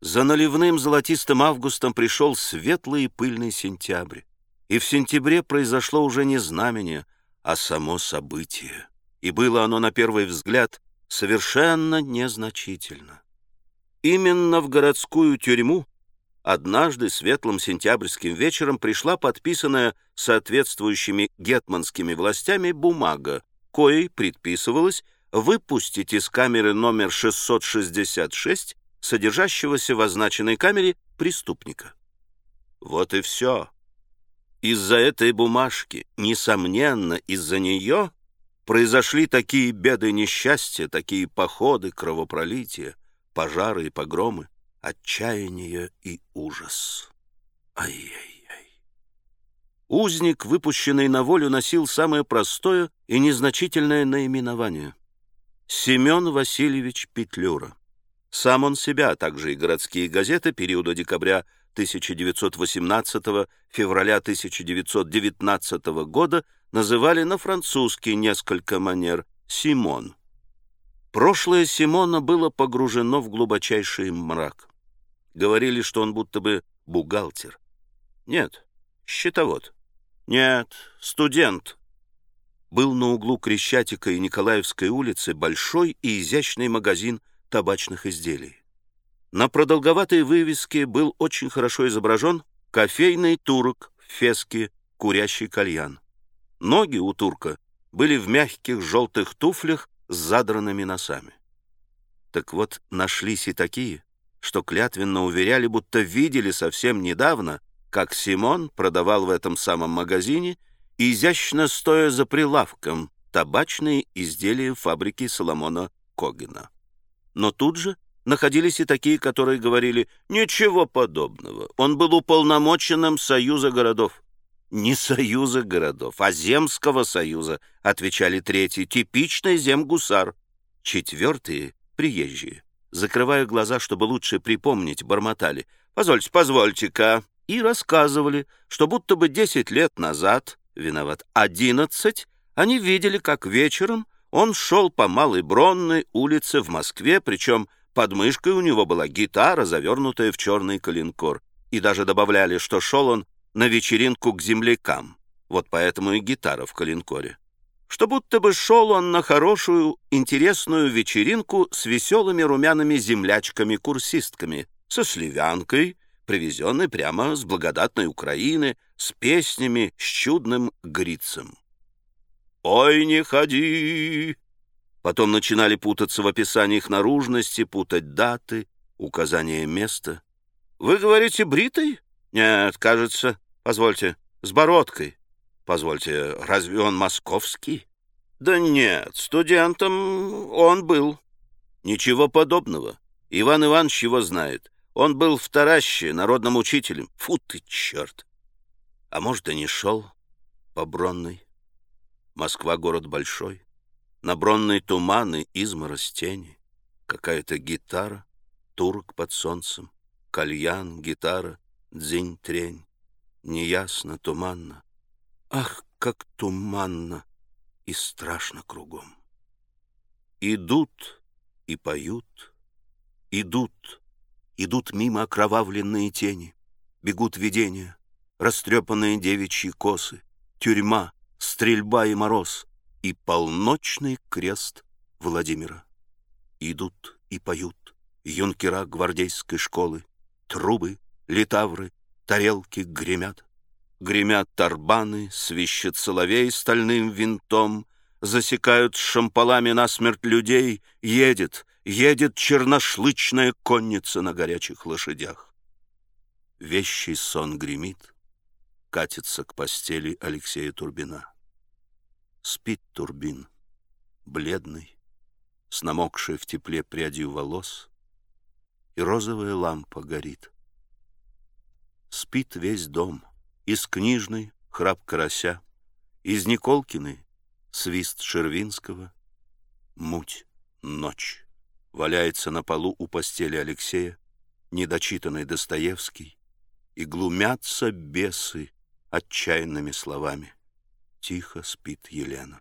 За наливным золотистым августом пришел светлый и пыльный сентябрь. И в сентябре произошло уже не знамение, а само событие. И было оно, на первый взгляд, совершенно незначительно. Именно в городскую тюрьму однажды светлым сентябрьским вечером пришла подписанная соответствующими гетманскими властями бумага, коей предписывалось выпустить из камеры номер 666 содержащегося в означенной камере преступника. Вот и все. Из-за этой бумажки, несомненно, из-за нее произошли такие беды и несчастья, такие походы, кровопролития, пожары и погромы, отчаяние и ужас. Ай-яй-яй. Узник, выпущенный на волю, носил самое простое и незначительное наименование — Семен Васильевич Петлюра. Сам он себя, а также и городские газеты периода декабря 1918 февраля 1919 года называли на французский несколько манер «Симон». Прошлое Симона было погружено в глубочайший мрак. Говорили, что он будто бы бухгалтер. Нет, счетовод. Нет, студент. Был на углу Крещатика и Николаевской улицы большой и изящный магазин табачных изделий. На продолговатой вывеске был очень хорошо изображен кофейный турок в феске, курящий кальян. Ноги у турка были в мягких желтых туфлях с задранными носами. Так вот, нашлись и такие, что клятвенно уверяли, будто видели совсем недавно, как Симон продавал в этом самом магазине, изящно стоя за прилавком, табачные изделия фабрики Соломона Когена. Но тут же находились и такие, которые говорили «Ничего подобного, он был уполномоченным Союза городов». «Не Союза городов, а Земского Союза», — отвечали третьи, «типичный земгусар». Четвертые — приезжие. Закрывая глаза, чтобы лучше припомнить, бормотали «Позвольте, позвольте-ка» и рассказывали, что будто бы десять лет назад, виноват одиннадцать, они видели, как вечером он шел по Малой Бронной улице в Москве, причем под мышкой у него была гитара, завернутая в черный коленкор. И даже добавляли, что шел он на вечеринку к землякам. Вот поэтому и гитара в коленкоре. Что будто бы шел он на хорошую, интересную вечеринку с веселыми румяными землячками-курсистками, со сливянкой, привезенной прямо с благодатной Украины, с песнями, с чудным грицем. «Ой, не ходи!» Потом начинали путаться в описаниях наружности, путать даты, указания места. «Вы говорите, бритый?» «Нет, кажется, позвольте, с бородкой». «Позвольте, разве он московский?» «Да нет, студентом он был». «Ничего подобного. Иван Иванович его знает. Он был в Тараще, народным учителем. Фу ты, черт!» «А может, и не шел по Бронной?» Москва — город большой. На бронной туманы, изморозь тени. Какая-то гитара, турок под солнцем, кальян, гитара, дзинь-трень. Неясно, туманно. Ах, как туманно и страшно кругом. Идут и поют, идут, идут мимо окровавленные тени, бегут видения, растрепанные девичьи косы, тюрьма, стрельба и мороз, и полночный крест Владимира. Идут и поют юнкера гвардейской школы, трубы, литавры, тарелки гремят. Гремят тарбаны, свищет соловей стальным винтом, засекают шампалами насмерть людей, едет, едет черношлычная конница на горячих лошадях. Вещий сон гремит, катится к постели Алексея Турбина. Спит Турбин, бледный, с намокшей в тепле прядью волос, и розовая лампа горит. Спит весь дом, из книжной храп карася, из Николкиной свист Шервинского, муть, ночь. Валяется на полу у постели Алексея, недочитанный Достоевский, и глумятся бесы, отчаянными словами. Тихо спит Елена.